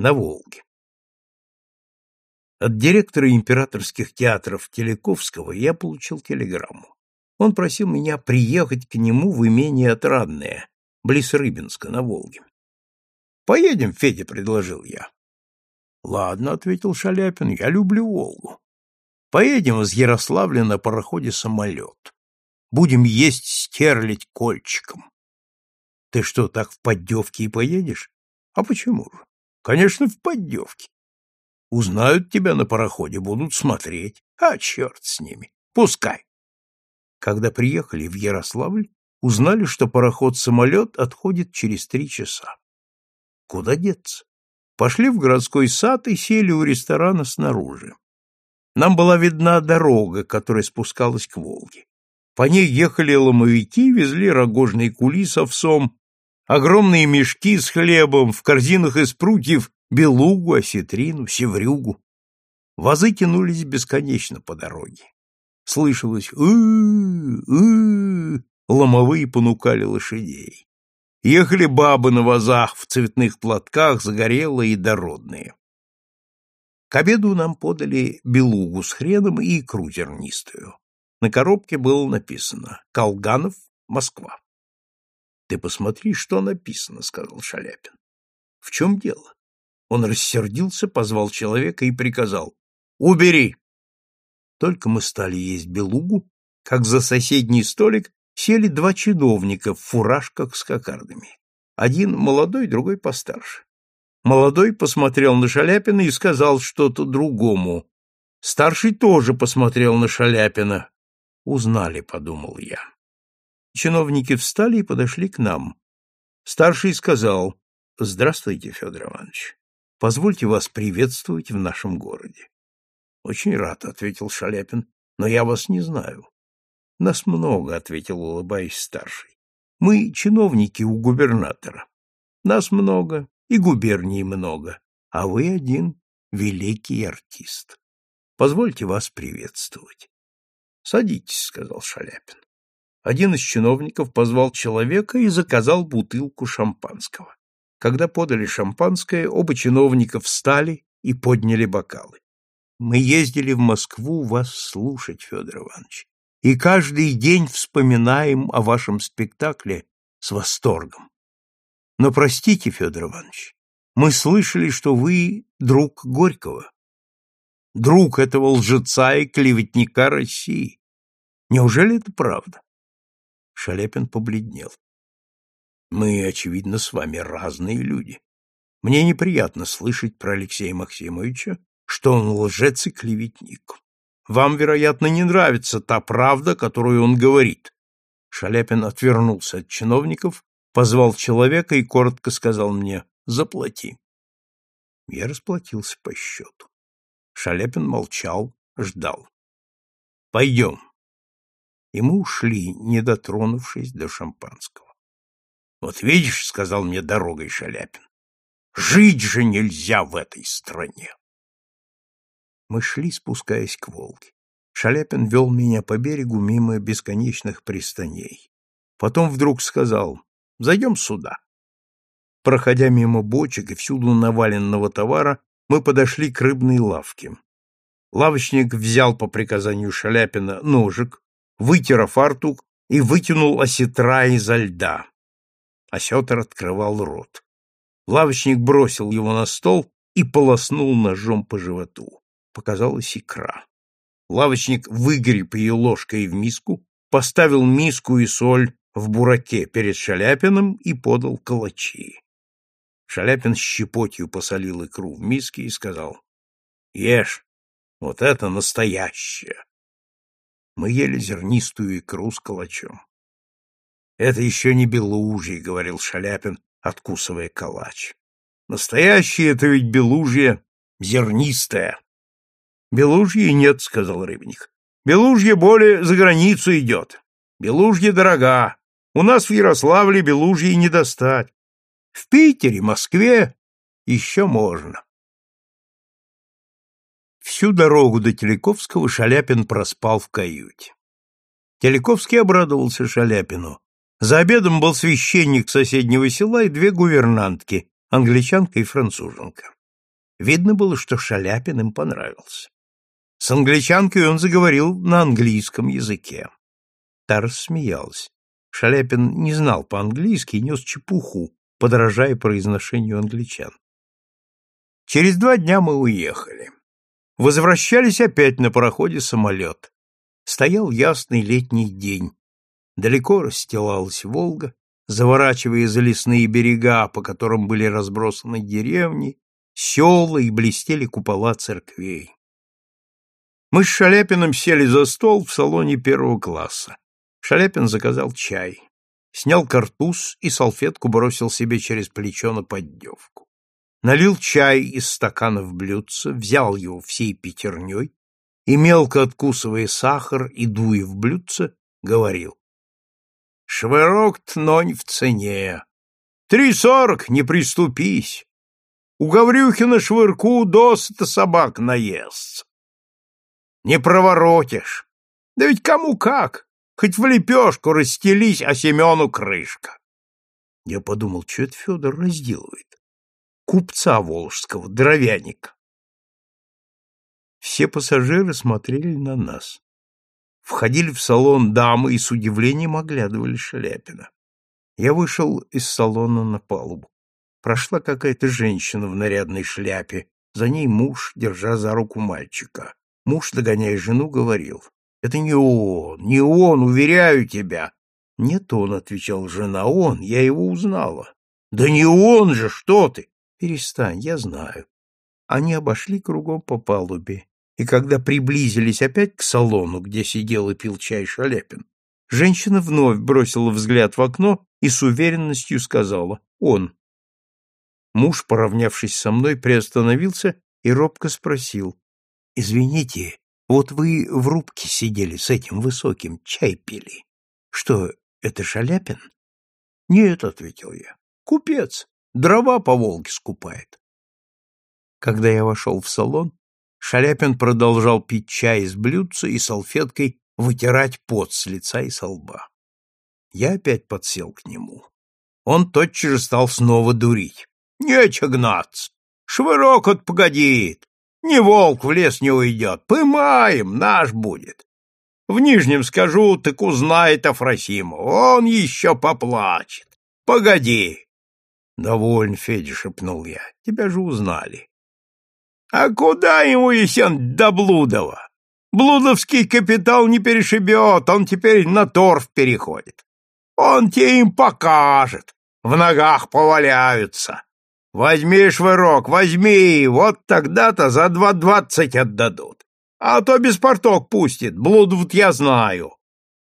на Волге. От директора императорских театров Телековского я получил телеграмму. Он просил меня приехать к нему в имение Отрадное, близ Рыбинска, на Волге. «Поедем, Федя», — предложил я. «Ладно», — ответил Шаляпин, — «я люблю Волгу. Поедем из Ярославля на пароходе самолет. Будем есть стерлить кольчиком». «Ты что, так в поддевке и поедешь?» «А почему же?» «Конечно, в поддевке. Узнают тебя на пароходе, будут смотреть. А черт с ними. Пускай. Когда приехали в Ярославль, узнали, что пароход-самолет отходит через три часа. Куда деться? Пошли в городской сад и сели у ресторана снаружи. Нам была видна дорога, которая спускалась к Волге. По ней ехали ломовики, везли рогожные кули с овсом, огромные мешки с хлебом, в корзинах из прутьев белугу, осетрину, севрюгу. Вазы тянулись бесконечно по дороге. Слышалось «ы-ы-ы», ломовые понукали лошадей. Ехали бабы на вазах в цветных платках, загорелые и дородные. К обеду нам подали белугу с хреном и икру зернистую. На коробке было написано «Колганов, Москва». — Ты посмотри, что написано, — сказал Шаляпин. — В чем дело? Он рассердился, позвал человека и приказал «Убери!». Только мы стали есть белугу, как за соседний столик сели два чиновника в фуражках с кокардами. Один молодой, другой постарше. Молодой посмотрел на Шаляпина и сказал что-то другому. Старший тоже посмотрел на Шаляпина. Узнали, подумал я. Чиновники встали и подошли к нам. Старший сказал, «Здравствуйте, Федор Иванович. Позвольте вас приветствовать в нашем городе. Очень рад, ответил Шаляпин, но я вас не знаю. Нас много, ответил, улыбаясь старший. Мы чиновники у губернатора. Нас много, и губернии много, а вы один великий артист. Позвольте вас приветствовать. Садитесь, сказал Шаляпин. Один из чиновников позвал человека и заказал бутылку шампанского. Когда подали шампанское, оба чиновника встали и подняли бокалы. Мы ездили в Москву вас слушать, Федор Иванович, и каждый день вспоминаем о вашем спектакле с восторгом. Но простите, Федор Иванович, мы слышали, что вы друг Горького, друг этого лжеца и клеветника России. Неужели это правда? Шаляпин побледнел. Мы, очевидно, с вами разные люди. Мне неприятно слышать про Алексея Максимовича, что он лжец и клеветник. Вам, вероятно, не нравится та правда, которую он говорит. Шаляпин отвернулся от чиновников, позвал человека и коротко сказал мне «Заплати». Я расплатился по счету. Шаляпин молчал, ждал. «Пойдем». И мы ушли, не дотронувшись до шампанского. Вот видишь, сказал мне дорогой Шаляпин, жить же нельзя в этой стране. Мы шли, спускаясь к Волге. Шаляпин вел меня по берегу мимо бесконечных пристаней. Потом вдруг сказал, зайдем сюда. Проходя мимо бочек и всюду наваленного товара, мы подошли к рыбной лавке. Лавочник взял по приказанию Шаляпина ножик, вытер фартук и вытянул осетра изо льда. Осетр открывал рот. Лавочник бросил его на стол и полоснул ножом по животу. Показалась икра. Лавочник выгреб ее ложкой в миску, поставил миску и соль в бураке перед Шаляпиным и подал калачи. Шаляпин щепотью посолил икру в миске и сказал, «Ешь, вот это настоящее!» Мы ели зернистую икру с калачом. Это еще не белужье, говорил Шаляпин, откусывая калач. Настоящее это ведь белужье зернистое. Белужье нет, сказал рыбник. Белужье более за границу идет. Белужье дорога. У нас в Ярославле белужье не достать. В Питере, Москве еще можно. Всю дорогу до Телековского Шаляпин проспал в каюте. Телековский обрадовался Шаляпину. За обедом был священник соседнего села и две гувернантки, англичанка и француженка. Видно было, что Шаляпин им понравился. С англичанкой он заговорил на английском языке. Та рассмеялась. Шаляпин не знал по-английски и нес чепуху, подражая произношению англичан. Через два дня мы уехали. Возвращались опять на пароходе самолет. Стоял ясный летний день. Далеко расстилалась Волга, заворачивая за лесные берега, по которым были разбросаны деревни, села и блестели купола церквей. Мы с Шаляпиным сели за стол в салоне первого класса. Шаляпин заказал чай, снял картуз и салфетку бросил себе через плечо на поддевку. Налил чай из стакана в блюдце, взял его всей пятерней и, мелко откусывая сахар и дуя в блюдце, говорил. Швырок-то нонь в цене. Три сорок, не приступись. У Гаврюхина швырку досыта собак наестся. Не проворотишь. Да ведь кому как, хоть в лепешку расстелись, а Семену крышка. Я подумал, что это Федор разделывает. Купца волжского, дровяника. Все пассажиры смотрели на нас. Входили в салон дамы и с удивлением оглядывали Шаляпина. Я вышел из салона на палубу. Прошла какая-то женщина в нарядной шляпе, за ней муж, держа за руку мальчика. Муж, догоняя жену, говорил, «Это не он, не он, уверяю тебя». «Нет он», — отвечал жена, — «он, я его узнала». «Да не он же, что ты!» «Перестань, я знаю». Они обошли кругом по палубе, и когда приблизились опять к салону, где сидел и пил чай Шаляпин, женщина вновь бросила взгляд в окно и с уверенностью сказала «Он». Муж, поравнявшись со мной, приостановился и робко спросил «Извините, вот вы в рубке сидели с этим высоким, чай пили. Что, это Шаляпин?» «Нет», — ответил я, — «купец, дрова по Волге скупает». Когда я вошел в салон, Шаляпин продолжал пить чай из блюдца и салфеткой вытирать пот с лица и со лба. Я опять подсел к нему. Он тотчас же стал снова дурить. — Нече гнаться. Швырок от погодит. Ни волк в лес не уйдет. Пымаем, наш будет. В Нижнем скажу, так узнает Афросиму. Он еще поплачет. Погоди. — Довольно, Федя, — шепнул я. — Тебя же узнали. А куда ему, Есен, до Блудова? Блудовский капитал не перешибет, он теперь на торф переходит. Он тебе им покажет, в ногах поваляются. Возьми швырок, возьми, вот тогда-то за два двадцать отдадут. А то без порток пустит, Блудов я знаю.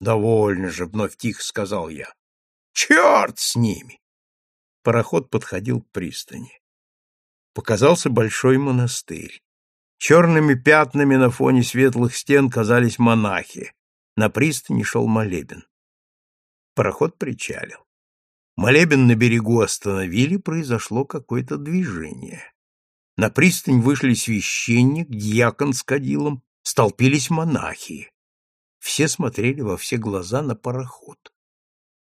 Довольно же, вновь тихо сказал я. Черт с ними! Пароход подходил к пристани показался большой монастырь. Черными пятнами на фоне светлых стен казались монахи. На пристани шел молебен. Пароход причалил. Молебен на берегу остановили, произошло какое-то движение. На пристань вышли священник, дьякон с кадилом, столпились монахи. Все смотрели во все глаза на пароход.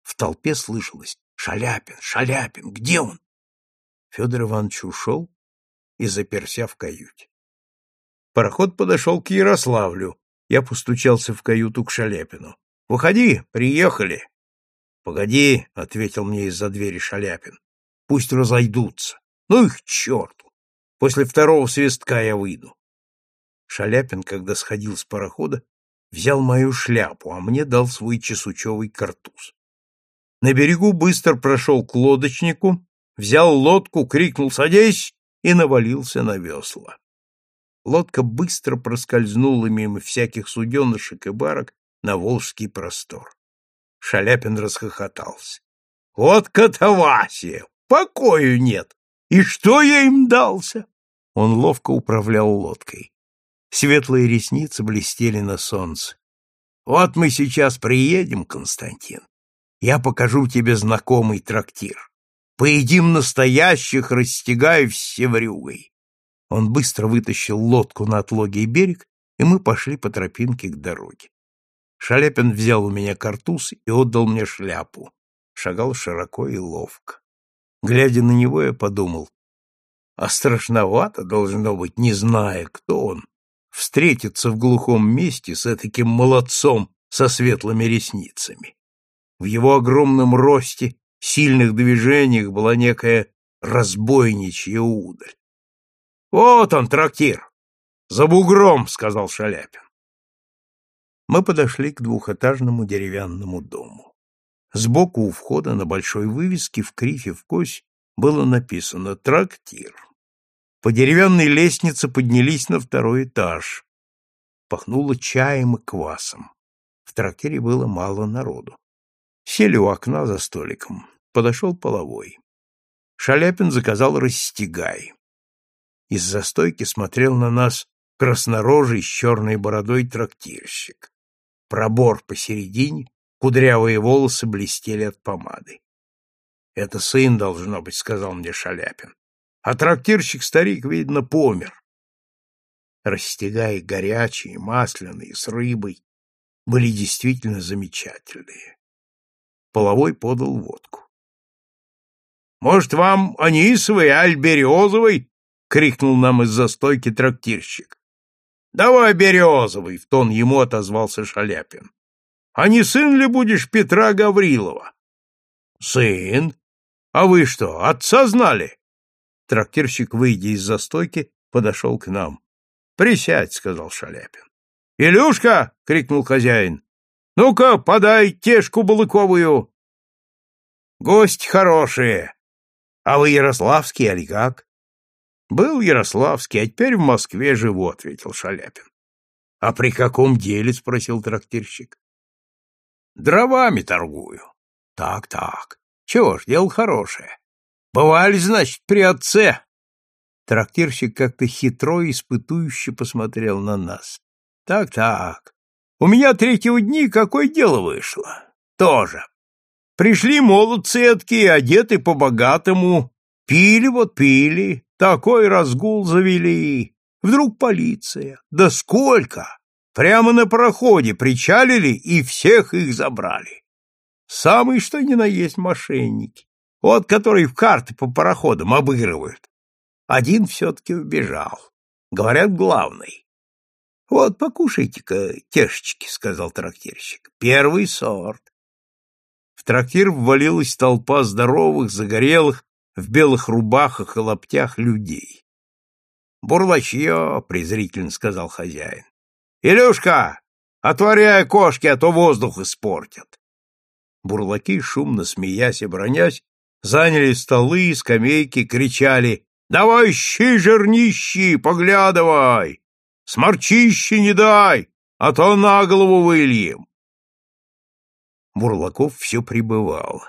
В толпе слышалось «Шаляпин! Шаляпин! Где он?» Федор Иванович ушел, и заперся в каюте. Пароход подошел к Ярославлю. Я постучался в каюту к Шаляпину. «Выходи, приехали!» «Погоди», — ответил мне из-за двери Шаляпин. «Пусть разойдутся. Ну их черту! После второго свистка я выйду». Шаляпин, когда сходил с парохода, взял мою шляпу, а мне дал свой чесучевый картуз. На берегу быстро прошел к лодочнику, взял лодку, крикнул «Садись!» и навалился на весла. Лодка быстро проскользнула мимо всяких суденышек и барок на Волжский простор. Шаляпин расхохотался. — Вот катавасия! Покою нет! И что я им дался? Он ловко управлял лодкой. Светлые ресницы блестели на солнце. — Вот мы сейчас приедем, Константин. Я покажу тебе знакомый трактир. Поедим настоящих, растягая севрюгой. Он быстро вытащил лодку на отлогий берег, и мы пошли по тропинке к дороге. Шаляпин взял у меня картуз и отдал мне шляпу. Шагал широко и ловко. Глядя на него, я подумал, А страшновато должно быть, не зная, кто он, встретиться в глухом месте с таким молодцом со светлыми ресницами. В его огромном росте, сильных движениях была некая разбойничья удаль. «Вот он, трактир! За бугром!» — сказал Шаляпин. Мы подошли к двухэтажному деревянному дому. Сбоку у входа на большой вывеске в крифе в кось было написано «Трактир». По деревянной лестнице поднялись на второй этаж. Пахнуло чаем и квасом. В трактире было мало народу. Сели у окна за столиком. Подошел половой. Шаляпин заказал расстегай. Из застойки смотрел на нас краснорожий с черной бородой трактирщик. Пробор посередине, кудрявые волосы блестели от помады. — Это сын, должно быть, — сказал мне Шаляпин. А трактирщик-старик, видно, помер. Растягай горячие, масляные, с рыбой, были действительно замечательные. Половой подал водку. — Может, вам анисовый, аль березовый? — крикнул нам из-за стойки трактирщик. — Давай березовый, — в тон ему отозвался Шаляпин. — А не сын ли будешь Петра Гаврилова? — Сын. А вы что, отца знали? Трактирщик, выйдя из застойки, подошел к нам. — Присядь, — сказал Шаляпин. — Илюшка! — крикнул хозяин. — Ну-ка, подай тешку балыковую. — Гость хорошие. А вы ярославский, али как? — Был ярославский, а теперь в Москве живу, — ответил Шаляпин. — А при каком деле? — спросил трактирщик. — Дровами торгую. Так, так. Чего ж, дело хорошее. Бывали, значит, при отце. Трактирщик как-то хитро и испытующе посмотрел на нас. Так, так. У меня третьего дни какое дело вышло? Тоже. Пришли молодцы эткие, одеты по-богатому. Пили вот пили, такой разгул завели. Вдруг полиция. Да сколько! Прямо на проходе причалили и всех их забрали. Самый что ни на есть мошенники. Вот который в карты по пароходам обыгрывают. Один все-таки убежал. Говорят, главный. — Вот, покушайте-ка тешечки, — сказал трактирщик. — Первый сорт. В трактир ввалилась толпа здоровых, загорелых, в белых рубахах и лаптях людей. — Бурлачье, — презрительно сказал хозяин. — Илюшка, отворяй кошки, а то воздух испортят. Бурлаки, шумно смеясь и бронясь, заняли столы, скамейки, кричали «Давай щи жирнищи, поглядывай! Сморчищи не дай, а то на голову выльем!» Бурлаков все прибывал.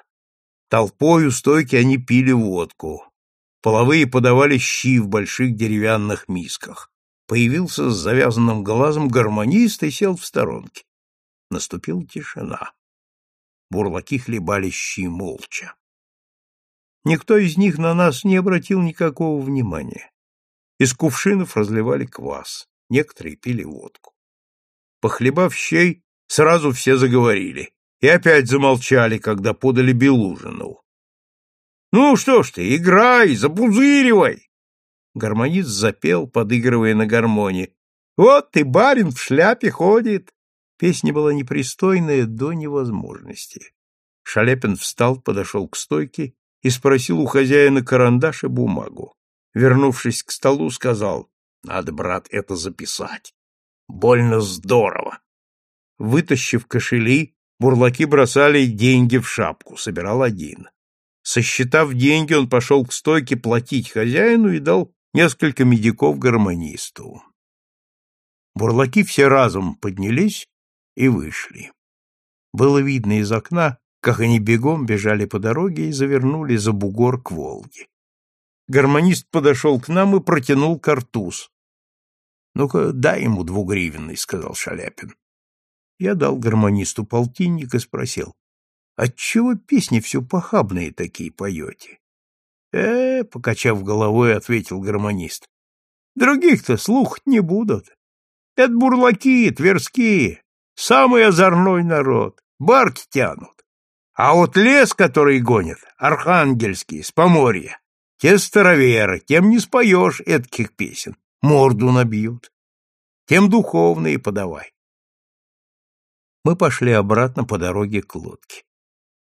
Толпой у стойки они пили водку. Половые подавали щи в больших деревянных мисках. Появился с завязанным глазом гармонист и сел в сторонке. Наступила тишина. Бурлаки хлебали щи молча. Никто из них на нас не обратил никакого внимания. Из кувшинов разливали квас, некоторые пили водку. Похлебав щей, сразу все заговорили и опять замолчали, когда подали Белужину. — Ну что ж ты, играй, запузыривай! Гармонист запел, подыгрывая на гармонии. — Вот ты, барин, в шляпе ходит! Песня была непристойная до невозможности. Шаляпин встал, подошел к стойке и спросил у хозяина карандаш и бумагу. Вернувшись к столу, сказал, «Надо, брат, это записать. Больно здорово». Вытащив кошели, бурлаки бросали деньги в шапку, собирал один. Сосчитав деньги, он пошел к стойке платить хозяину и дал несколько медиков гармонисту. Бурлаки все разом поднялись и вышли. Было видно из окна, как они бегом бежали по дороге и завернули за бугор к Волге. Гармонист подошел к нам и протянул картуз. — Ну-ка, дай ему двугривенный, — сказал Шаляпин. Я дал гармонисту полтинник и спросил, — отчего песни все похабные такие поете? «Э, — покачав головой, ответил гармонист, — других-то слухать не будут. Это бурлаки, тверские, самый озорной народ, барки тянут. А вот лес, который гонят, архангельский, с поморья, Те староверы, тем не споешь этких песен, морду набьют. Тем духовные подавай. Мы пошли обратно по дороге к лодке.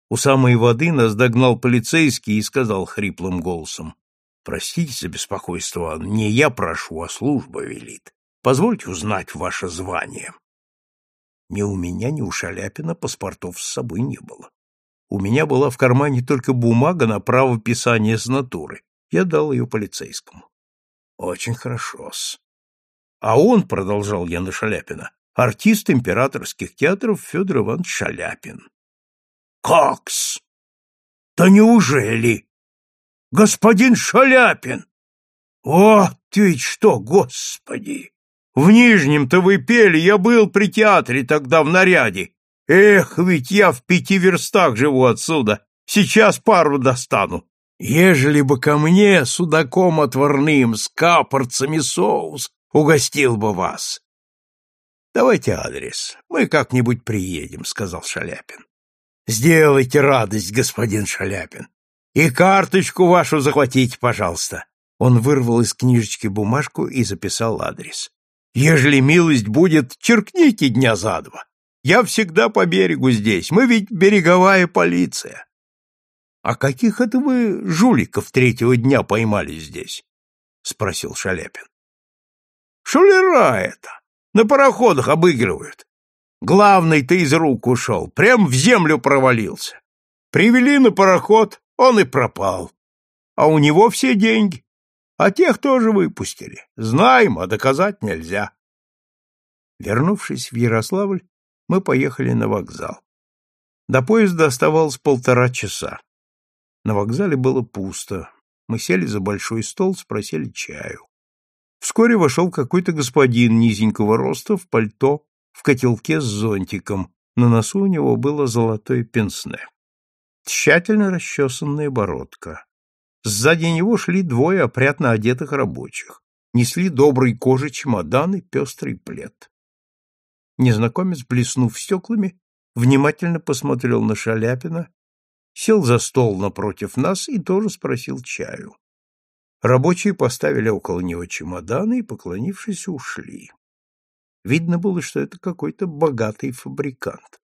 У самой воды нас догнал полицейский и сказал хриплым голосом. — Простите за беспокойство, не я прошу, а служба велит. Позвольте узнать ваше звание. Ни у меня, ни у Шаляпина паспортов с собой не было. У меня была в кармане только бумага на право писания с натуры. Я дал ее полицейскому. Очень хорошо-с. А он, продолжал я на Шаляпина, артист императорских театров Федор Иванович Шаляпин. Какс? Да неужели? Господин Шаляпин! Вот ведь что, господи! В Нижнем-то вы пели, я был при театре тогда в наряде. Эх, ведь я в пяти верстах живу отсюда. Сейчас пару достану. Ежели бы ко мне судаком отварным с капорцами соус угостил бы вас. Давайте адрес. Мы как-нибудь приедем, сказал Шаляпин. Сделайте радость, господин Шаляпин. И карточку вашу захватите, пожалуйста. Он вырвал из книжечки бумажку и записал адрес. Ежели милость будет, черкните дня за два. Я всегда по берегу здесь. Мы ведь береговая полиция. А каких это вы жуликов третьего дня поймали здесь? спросил Шаляпин. Шулера это. На пароходах обыгрывают. Главный-то из рук ушел, прям в землю провалился. Привели на пароход, он и пропал. А у него все деньги а тех тоже выпустили. Знаем, а доказать нельзя. Вернувшись в Ярославль, мы поехали на вокзал. До поезда оставалось полтора часа. На вокзале было пусто. Мы сели за большой стол, спросили чаю. Вскоре вошел какой-то господин низенького роста в пальто, в котелке с зонтиком. На носу у него было золотое пенсне. Тщательно расчесанная бородка. Сзади него шли двое опрятно одетых рабочих. Несли добрый кожи чемодан и пестрый плед. Незнакомец, блеснув стеклами, внимательно посмотрел на Шаляпина, сел за стол напротив нас и тоже спросил чаю. Рабочие поставили около него чемоданы и, поклонившись, ушли. Видно было, что это какой-то богатый фабрикант.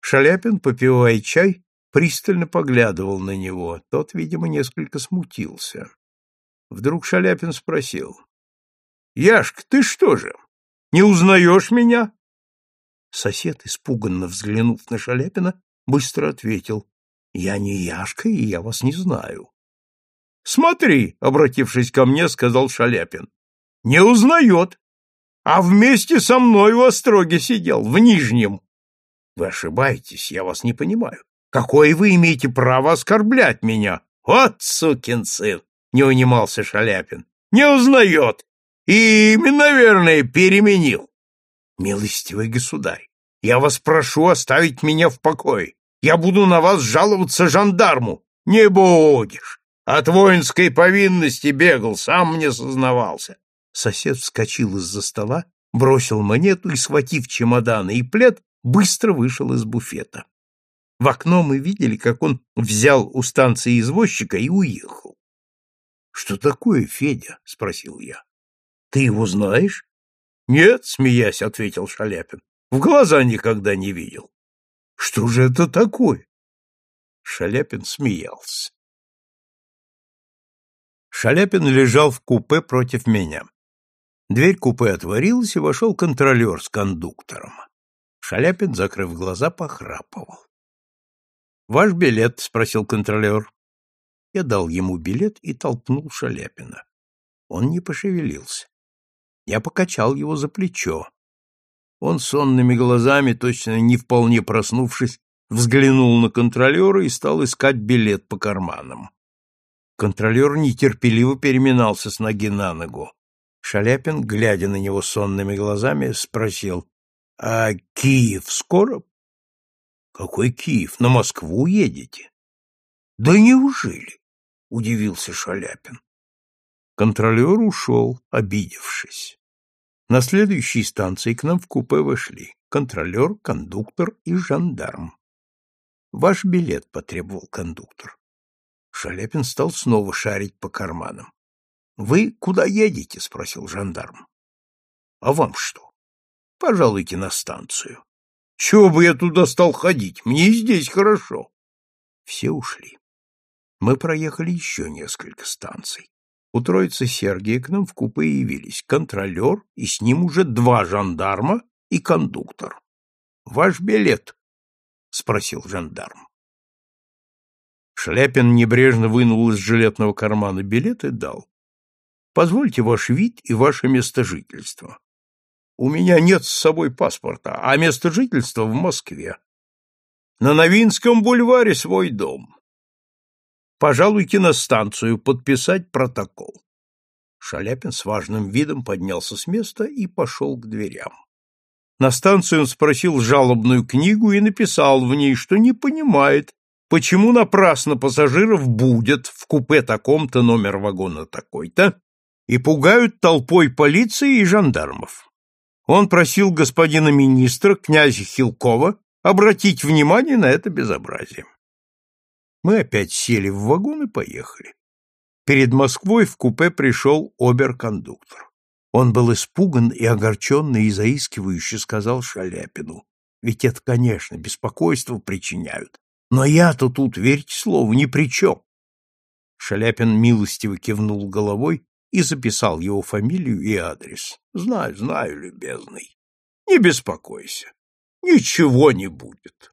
Шаляпин, попивая чай, пристально поглядывал на него. Тот, видимо, несколько смутился. Вдруг Шаляпин спросил. — Яшка, ты что же, не узнаешь меня? Сосед, испуганно взглянув на Шаляпина, быстро ответил. — Я не Яшка, и я вас не знаю. — Смотри, — обратившись ко мне, сказал Шаляпин. — Не узнает. А вместе со мной в Остроге сидел, в Нижнем. — Вы ошибаетесь, я вас не понимаю. Какое вы имеете право оскорблять меня? Вот сукин сын! Не унимался Шаляпин. Не узнает. И имя, наверное, переменил. Милостивый государь, я вас прошу оставить меня в покое. Я буду на вас жаловаться жандарму. Не будешь. От воинской повинности бегал, сам мне сознавался. Сосед вскочил из-за стола, бросил монету и, схватив чемоданы и плед, быстро вышел из буфета. В окно мы видели, как он взял у станции извозчика и уехал. — Что такое, Федя? — спросил я. — Ты его знаешь? — Нет, — смеясь, — ответил Шаляпин. — В глаза никогда не видел. — Что же это такое? Шаляпин смеялся. Шаляпин лежал в купе против меня. Дверь купе отворилась, и вошел контролер с кондуктором. Шаляпин, закрыв глаза, похрапывал. Ваш билет? спросил контролер. Я дал ему билет и толкнул Шаляпина. Он не пошевелился. Я покачал его за плечо. Он сонными глазами, точно не вполне проснувшись, взглянул на контролера и стал искать билет по карманам. Контролер нетерпеливо переминался с ноги на ногу. Шаляпин, глядя на него сонными глазами, спросил, «А Киев скоро?» Какой Киев? На Москву едете? Да неужели? Удивился Шаляпин. Контролер ушел, обидевшись. На следующей станции к нам в купе вошли контролер, кондуктор и жандарм. Ваш билет потребовал кондуктор. Шаляпин стал снова шарить по карманам. — Вы куда едете? — спросил жандарм. — А вам что? — Пожалуйте на станцию. — Чего бы я туда стал ходить? Мне здесь хорошо. Все ушли. Мы проехали еще несколько станций. У троицы Сергия к нам в купе явились контролер и с ним уже два жандарма и кондуктор. — Ваш билет? — спросил жандарм. Шляпин небрежно вынул из жилетного кармана билет и дал. «Позвольте ваш вид и ваше место жительства. У меня нет с собой паспорта, а место жительства в Москве. На Новинском бульваре свой дом. Пожалуйте на станцию подписать протокол». Шаляпин с важным видом поднялся с места и пошел к дверям. На станцию он спросил жалобную книгу и написал в ней, что не понимает, почему напрасно пассажиров будят в купе таком-то номер вагона такой-то и пугают толпой полиции и жандармов. Он просил господина министра, князя Хилкова, обратить внимание на это безобразие. Мы опять сели в вагон и поехали. Перед Москвой в купе пришел оберкондуктор. Он был испуган и огорченно и заискивающе сказал Шаляпину. Ведь это, конечно, беспокойство причиняют. Но я-то тут, верьте слову, ни при чем. Шаляпин милостиво кивнул головой и записал его фамилию и адрес. Знаю, знаю, любезный. Не беспокойся. Ничего не будет.